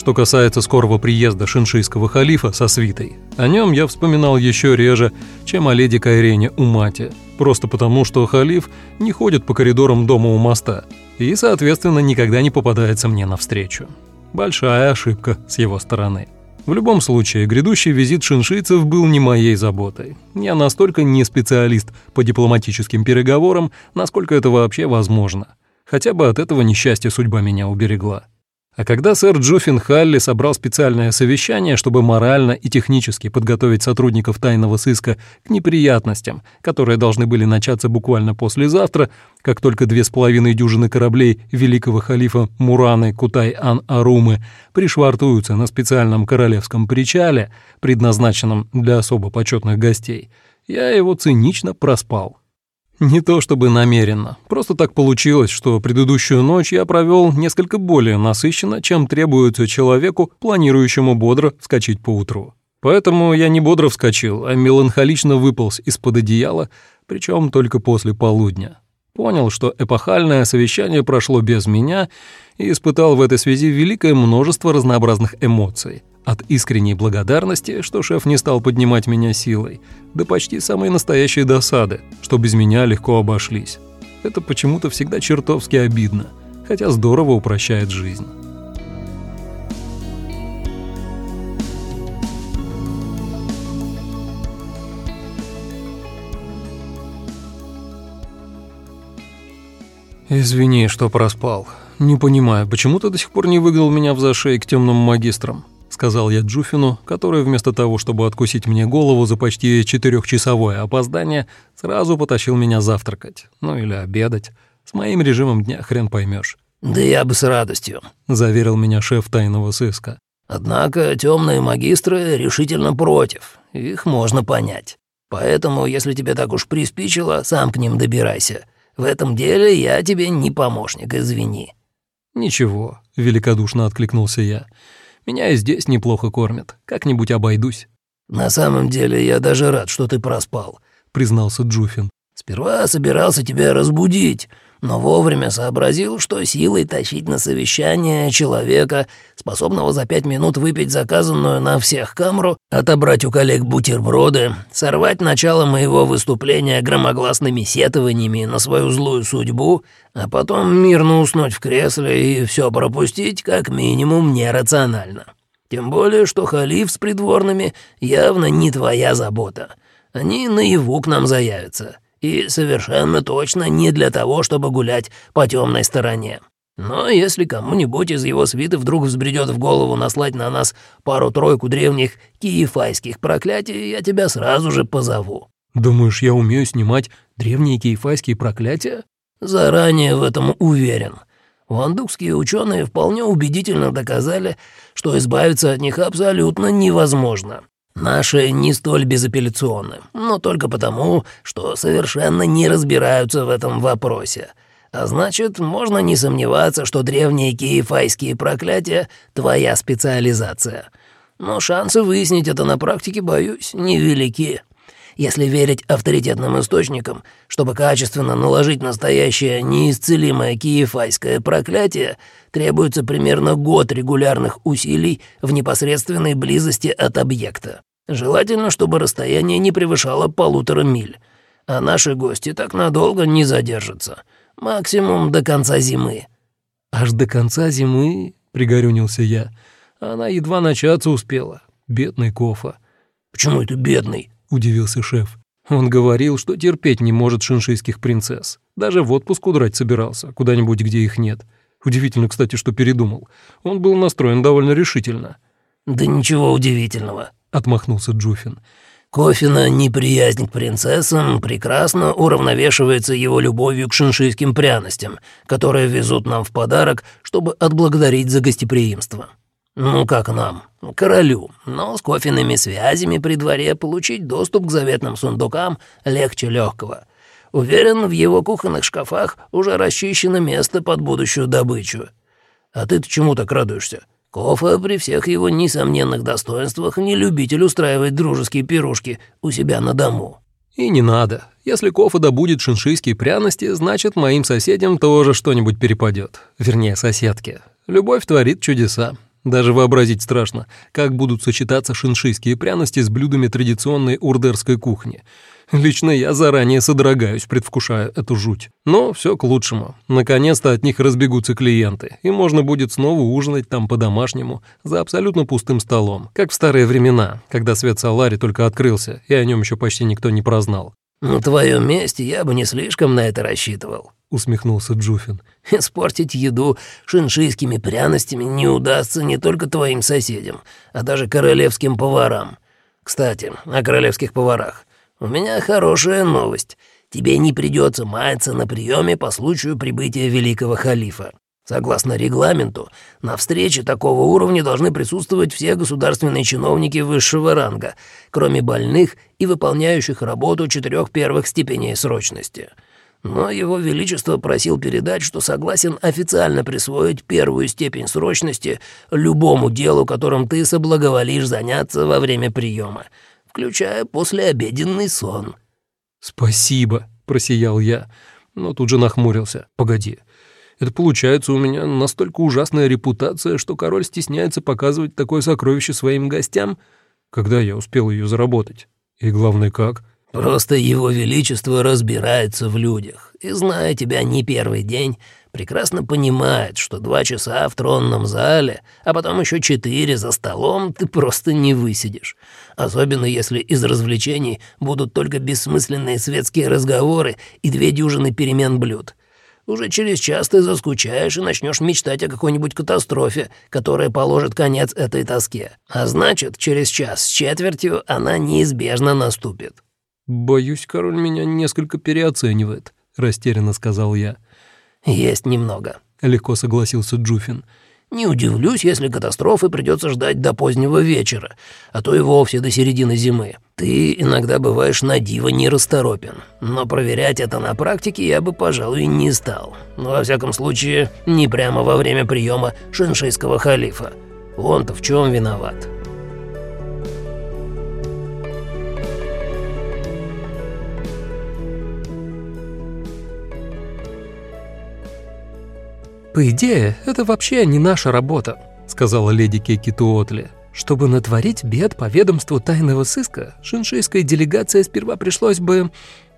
Что касается скорого приезда шиншийского халифа со свитой, о нем я вспоминал еще реже, чем о леди Кайрене у мати, просто потому, что халиф не ходит по коридорам дома у моста и, соответственно, никогда не попадается мне навстречу. Большая ошибка с его стороны. В любом случае, грядущий визит шиншийцев был не моей заботой. Я настолько не специалист по дипломатическим переговорам, насколько это вообще возможно. Хотя бы от этого несчастья судьба меня уберегла. А когда сэр Джуффин Халли собрал специальное совещание, чтобы морально и технически подготовить сотрудников тайного сыска к неприятностям, которые должны были начаться буквально послезавтра, как только две с половиной дюжины кораблей великого халифа Мураны Кутай-Ан-Арумы пришвартуются на специальном королевском причале, предназначенном для особо почетных гостей, я его цинично проспал. Не то чтобы намеренно, просто так получилось, что предыдущую ночь я провел несколько более насыщенно, чем требуется человеку, планирующему бодро вскочить по утру. Поэтому я не бодро вскочил, а меланхолично выполз из-под одеяла, причем только после полудня. Понял, что эпохальное совещание прошло без меня и испытал в этой связи великое множество разнообразных эмоций. От искренней благодарности, что шеф не стал поднимать меня силой, до почти самой настоящей досады, что без меня легко обошлись. Это почему-то всегда чертовски обидно, хотя здорово упрощает жизнь. «Извини, что проспал. Не понимаю, почему ты до сих пор не выгнал меня в зашей к темным магистрам?» Сказал я Джуфину, который вместо того, чтобы откусить мне голову за почти четырехчасовое опоздание, сразу потащил меня завтракать, ну или обедать. С моим режимом дня хрен поймешь. «Да я бы с радостью», — заверил меня шеф тайного сыска. «Однако темные магистры решительно против, их можно понять. Поэтому, если тебе так уж приспичило, сам к ним добирайся. В этом деле я тебе не помощник, извини». «Ничего», — великодушно откликнулся я. Меня и здесь неплохо кормят. Как-нибудь обойдусь». «На самом деле я даже рад, что ты проспал», — признался Джуфин. «Сперва собирался тебя разбудить, но вовремя сообразил, что силой тащить на совещание человека, способного за пять минут выпить заказанную на всех камру, отобрать у коллег бутерброды, сорвать начало моего выступления громогласными сетованиями на свою злую судьбу, а потом мирно уснуть в кресле и все пропустить как минимум нерационально. Тем более, что халиф с придворными явно не твоя забота. Они наяву к нам заявятся» и совершенно точно не для того, чтобы гулять по темной стороне. Но если кому-нибудь из его свиты вдруг взбредет в голову наслать на нас пару-тройку древних киефайских проклятий, я тебя сразу же позову». «Думаешь, я умею снимать древние киефайские проклятия?» «Заранее в этом уверен. Вандукские ученые вполне убедительно доказали, что избавиться от них абсолютно невозможно. Наши не столь безапелляционны, но только потому, что совершенно не разбираются в этом вопросе. А значит, можно не сомневаться, что древние киефайские проклятия — твоя специализация. Но шансы выяснить это на практике, боюсь, невелики. Если верить авторитетным источникам, чтобы качественно наложить настоящее неисцелимое киефайское проклятие, требуется примерно год регулярных усилий в непосредственной близости от объекта. Желательно, чтобы расстояние не превышало полутора миль. А наши гости так надолго не задержатся. Максимум до конца зимы». «Аж до конца зимы?» — пригорюнился я. Она едва начаться успела. Бедный Кофа. «Почему это бедный?» — удивился шеф. Он говорил, что терпеть не может шиншийских принцесс. Даже в отпуск удрать собирался, куда-нибудь, где их нет. Удивительно, кстати, что передумал. Он был настроен довольно решительно. «Да ничего удивительного», — отмахнулся Джуфин. «Кофина неприязнь к принцессам прекрасно уравновешивается его любовью к шиншийским пряностям, которые везут нам в подарок, чтобы отблагодарить за гостеприимство. Ну, как нам, королю, но с кофейными связями при дворе получить доступ к заветным сундукам легче легкого. Уверен, в его кухонных шкафах уже расчищено место под будущую добычу. А ты-то чему так радуешься? Кофа при всех его несомненных достоинствах не любитель устраивать дружеские пирушки у себя на дому». «И не надо. Если Кофа добудет шиншийские пряности, значит, моим соседям тоже что-нибудь перепадет. Вернее, соседке. Любовь творит чудеса. Даже вообразить страшно, как будут сочетаться шиншийские пряности с блюдами традиционной урдерской кухни. Лично я заранее содрогаюсь, предвкушая эту жуть. Но все к лучшему. Наконец-то от них разбегутся клиенты, и можно будет снова ужинать там по-домашнему, за абсолютно пустым столом, как в старые времена, когда свет Салари только открылся, и о нем еще почти никто не прознал. «На твоем месте я бы не слишком на это рассчитывал», — усмехнулся Джуфин. «Испортить еду шиншийскими пряностями не удастся не только твоим соседям, а даже королевским поварам. Кстати, о королевских поварах. У меня хорошая новость. Тебе не придется маяться на приеме по случаю прибытия великого халифа. Согласно регламенту, на встрече такого уровня должны присутствовать все государственные чиновники высшего ранга, кроме больных и выполняющих работу четырех первых степеней срочности. Но Его Величество просил передать, что согласен официально присвоить первую степень срочности любому делу, которым ты соблаговолишь заняться во время приема, включая послеобеденный сон». «Спасибо», — просиял я, но тут же нахмурился. «Погоди, это получается у меня настолько ужасная репутация, что король стесняется показывать такое сокровище своим гостям, когда я успел ее заработать. И главное, как? Просто его величество разбирается в людях, и, зная тебя не первый день, прекрасно понимает, что два часа в тронном зале, а потом еще четыре за столом ты просто не высидишь. Особенно если из развлечений будут только бессмысленные светские разговоры и две дюжины перемен блюд. Уже через час ты заскучаешь и начнешь мечтать о какой-нибудь катастрофе, которая положит конец этой тоске. А значит, через час с четвертью она неизбежно наступит». «Боюсь, король меня несколько переоценивает», — растерянно сказал я. «Есть немного», — легко согласился Джуфин. Не удивлюсь, если катастрофы придется ждать до позднего вечера, а то и вовсе до середины зимы. Ты иногда бываешь на диво нерасторопен, но проверять это на практике я бы, пожалуй, не стал. Но, во всяком случае, не прямо во время приема шиншийского халифа. Он-то в чем виноват?» «По идее, это вообще не наша работа», — сказала леди Кекитуотли. «Чтобы натворить бед по ведомству тайного сыска, шиншейская делегация сперва пришлось бы...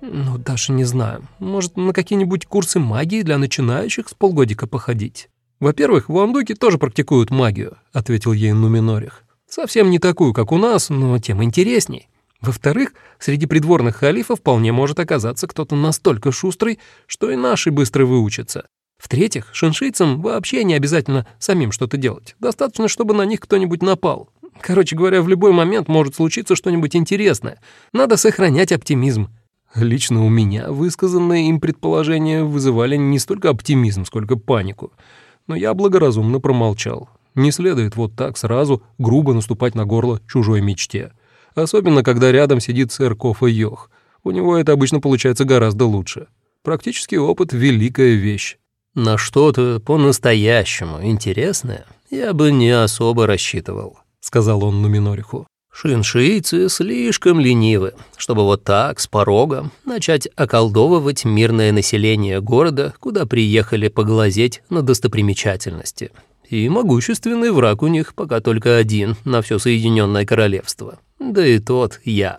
Ну, даже не знаю. Может, на какие-нибудь курсы магии для начинающих с полгодика походить?» «Во-первых, в Андуке тоже практикуют магию», — ответил ей Нуминорих. «Совсем не такую, как у нас, но тем интересней. Во-вторых, среди придворных халифов вполне может оказаться кто-то настолько шустрый, что и наши быстро выучатся. В-третьих, шиншийцам вообще не обязательно самим что-то делать. Достаточно, чтобы на них кто-нибудь напал. Короче говоря, в любой момент может случиться что-нибудь интересное. Надо сохранять оптимизм. Лично у меня высказанные им предположения вызывали не столько оптимизм, сколько панику. Но я благоразумно промолчал. Не следует вот так сразу грубо наступать на горло чужой мечте. Особенно, когда рядом сидит сэр Кофа Йох. У него это обычно получается гораздо лучше. Практический опыт — великая вещь. На что-то по-настоящему интересное я бы не особо рассчитывал, сказал он Нуминориху. Шиншийцы слишком ленивы, чтобы вот так, с порога, начать околдовывать мирное население города, куда приехали поглазеть на достопримечательности. И могущественный враг у них пока только один на все Соединенное Королевство. Да и тот я.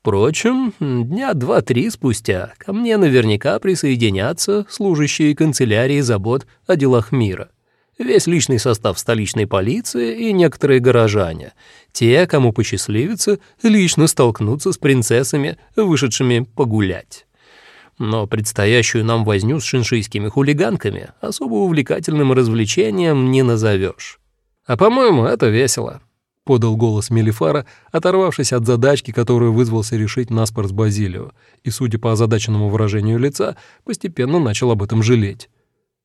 Впрочем, дня два-три спустя ко мне наверняка присоединятся служащие канцелярии забот о делах мира. Весь личный состав столичной полиции и некоторые горожане, те, кому посчастливится, лично столкнуться с принцессами, вышедшими погулять. Но предстоящую нам возню с шиншийскими хулиганками особо увлекательным развлечением не назовешь. А по-моему, это весело подал голос Мелифара, оторвавшись от задачки, которую вызвался решить наспор с Базилио, и, судя по озадаченному выражению лица, постепенно начал об этом жалеть.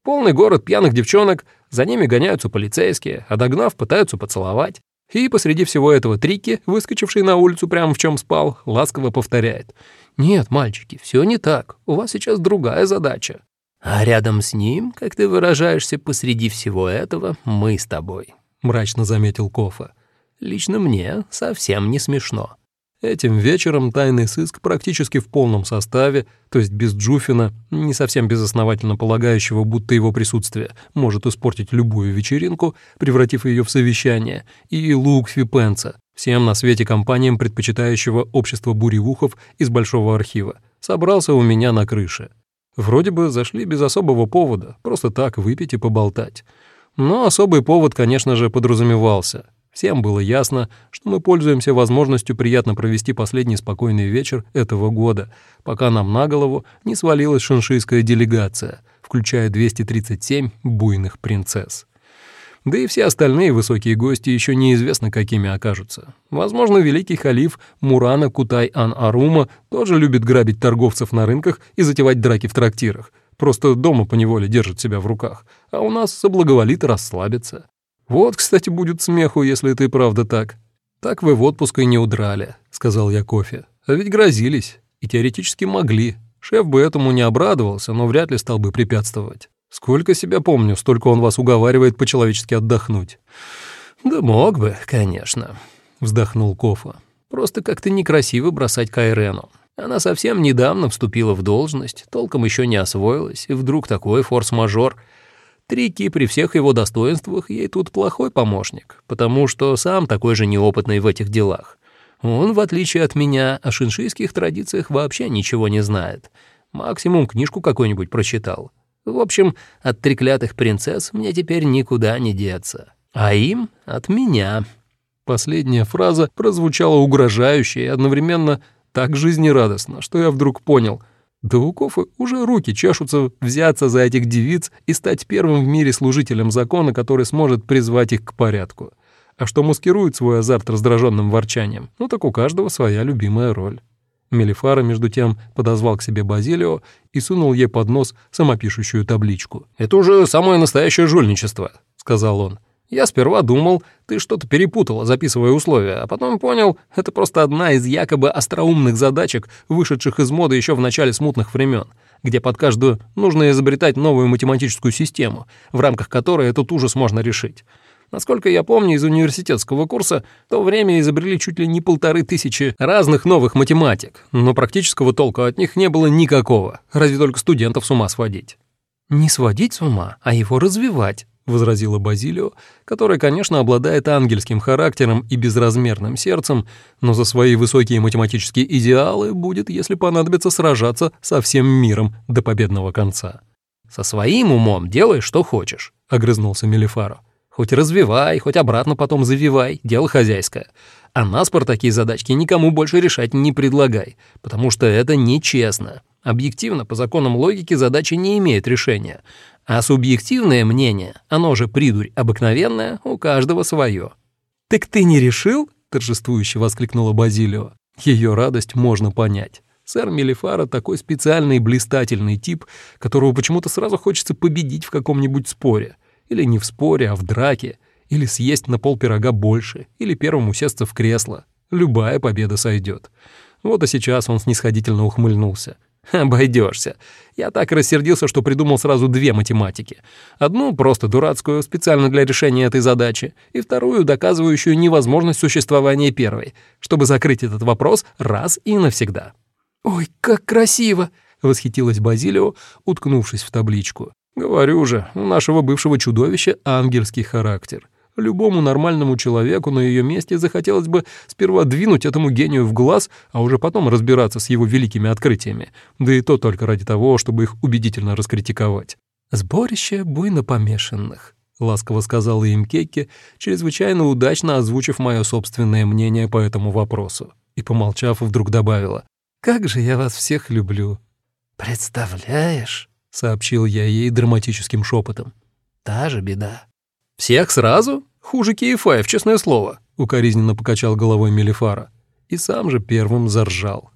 Полный город пьяных девчонок, за ними гоняются полицейские, а догнав, пытаются поцеловать. И посреди всего этого Трики, выскочивший на улицу прямо в чем спал, ласково повторяет. «Нет, мальчики, все не так, у вас сейчас другая задача». «А рядом с ним, как ты выражаешься, посреди всего этого, мы с тобой», — мрачно заметил Кофа. Лично мне совсем не смешно. Этим вечером тайный сыск практически в полном составе, то есть без Джуфина, не совсем безосновательно полагающего, будто его присутствие может испортить любую вечеринку, превратив ее в совещание, и Лукфи Пенца, всем на свете компаниям, предпочитающего общество буревухов из Большого архива, собрался у меня на крыше. Вроде бы зашли без особого повода, просто так выпить и поболтать. Но особый повод, конечно же, подразумевался. Всем было ясно, что мы пользуемся возможностью приятно провести последний спокойный вечер этого года, пока нам на голову не свалилась шиншийская делегация, включая 237 буйных принцесс. Да и все остальные высокие гости еще неизвестно, какими окажутся. Возможно, великий халиф Мурана Кутай-Ан-Арума тоже любит грабить торговцев на рынках и затевать драки в трактирах. Просто дома поневоле держит себя в руках, а у нас соблаговолит расслабиться. «Вот, кстати, будет смеху, если это и правда так. Так вы в отпуск и не удрали», — сказал я кофе. «А ведь грозились и теоретически могли. Шеф бы этому не обрадовался, но вряд ли стал бы препятствовать. Сколько себя помню, столько он вас уговаривает по-человечески отдохнуть». «Да мог бы, конечно», — вздохнул Кофа. «Просто как-то некрасиво бросать Кайрену. Она совсем недавно вступила в должность, толком еще не освоилась, и вдруг такой форс-мажор — Трики при всех его достоинствах ей тут плохой помощник, потому что сам такой же неопытный в этих делах. Он, в отличие от меня, о шиншийских традициях вообще ничего не знает. Максимум книжку какую-нибудь прочитал. В общем, от треклятых принцесс мне теперь никуда не деться. А им — от меня. Последняя фраза прозвучала угрожающе и одновременно так жизнерадостно, что я вдруг понял — да у Кофы уже руки чешутся взяться за этих девиц и стать первым в мире служителем закона, который сможет призвать их к порядку. А что маскирует свой азарт раздраженным ворчанием, ну так у каждого своя любимая роль. Мелифара, между тем, подозвал к себе Базилио и сунул ей под нос самопишущую табличку. «Это уже самое настоящее жульничество», — сказал он. Я сперва думал, ты что-то перепутала, записывая условия, а потом понял, это просто одна из якобы остроумных задачек, вышедших из моды еще в начале смутных времен, где под каждую нужно изобретать новую математическую систему, в рамках которой этот ужас можно решить. Насколько я помню из университетского курса, в то время изобрели чуть ли не полторы тысячи разных новых математик, но практического толка от них не было никакого, разве только студентов с ума сводить. «Не сводить с ума, а его развивать», — возразила Базилио, который, конечно, обладает ангельским характером и безразмерным сердцем, но за свои высокие математические идеалы будет, если понадобится, сражаться со всем миром до победного конца. «Со своим умом делай, что хочешь», — огрызнулся Мелифаро. «Хоть развивай, хоть обратно потом завивай, дело хозяйское. А нас por такие задачки никому больше решать не предлагай, потому что это нечестно. Объективно, по законам логики, задача не имеет решения, а субъективное мнение, оно же придурь обыкновенное, у каждого свое. «Так ты не решил?» — торжествующе воскликнула Базилио. Ее радость можно понять. Сэр Мелифара такой специальный блистательный тип, которого почему-то сразу хочется победить в каком-нибудь споре. Или не в споре, а в драке. Или съесть на пол пирога больше. Или первым усесться в кресло. Любая победа сойдет. Вот и сейчас он снисходительно ухмыльнулся. Обойдешься. Я так рассердился, что придумал сразу две математики. Одну просто дурацкую, специально для решения этой задачи, и вторую, доказывающую невозможность существования первой, чтобы закрыть этот вопрос раз и навсегда. «Ой, как красиво!» — восхитилась Базилио, уткнувшись в табличку. «Говорю же, у нашего бывшего чудовища ангельский характер. Любому нормальному человеку на ее месте захотелось бы сперва двинуть этому гению в глаз, а уже потом разбираться с его великими открытиями, да и то только ради того, чтобы их убедительно раскритиковать. «Сборище буйно помешанных», — ласково сказала им Кекки, чрезвычайно удачно озвучив мое собственное мнение по этому вопросу. И, помолчав, вдруг добавила, «Как же я вас всех люблю!» «Представляешь?» — сообщил я ей драматическим шепотом. «Та же беда. «Всех сразу? Хуже Киефаев, честное слово», — укоризненно покачал головой Мелифара. И сам же первым заржал.